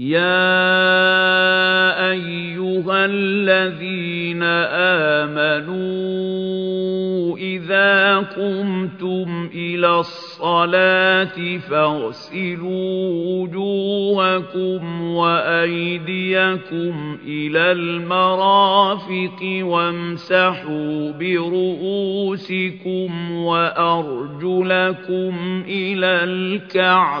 يَا أَيُّهَا الَّذِينَ آمَنُوا إِذَا قُمْتُمْ إِلَى الصَّلَاةِ فَاغْسِلُوا وُجُوهَكُمْ وَأَيْدِيَكُمْ إِلَى الْمَرَافِقِ وَامْسَحُوا بِرُءُوسِكُمْ وَأَرْجُلَكُمْ إِلَى الْكَعْبَيْنِ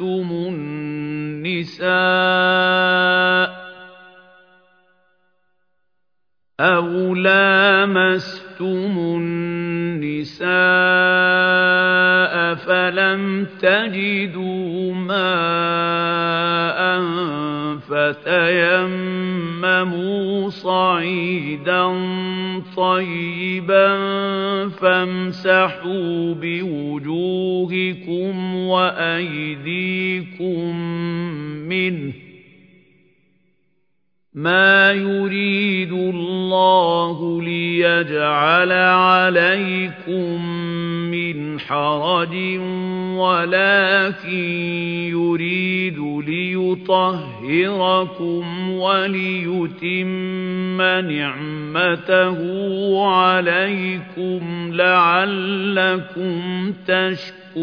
النِّسَاءَ أَوْ لَامَسْتُمُ النِّسَاءَ فَلَمْ تَجِدُوا فَتَيَمَّمُوا صَعِيدًا طَيِّبًا فَامْسَحُوا بِوُجُوهِكُمْ وَأَيْدِيكُم مِّنْهُ ۚ مَا يُرِيدُ اللَّهُ لِيَجْعَلَ عَلَيْكُم مِّنْ حَرَجٍ وَلَٰكِن يُرِيدُ لِيُطَهِّرَكُمْ وَلِيُتِمَّ نِعْمَتَهُ عَلَيْكُمْ لَعَلَّكُمْ تَشْكُرُونَ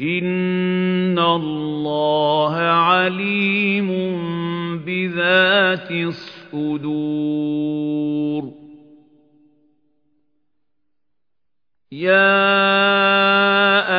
إِنَّ اللَّهَ عَلِيمٌ بِذَاتِ الصُّدُورِ يَا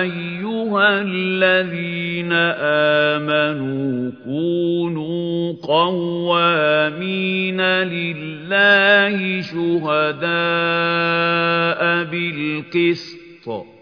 أَيُّهَا الَّذِينَ آمَنُوا كُونُوا قَوَّامِينَ لِلَّهِ شُهَدَاءَ بِالْقِسْطِ ۖ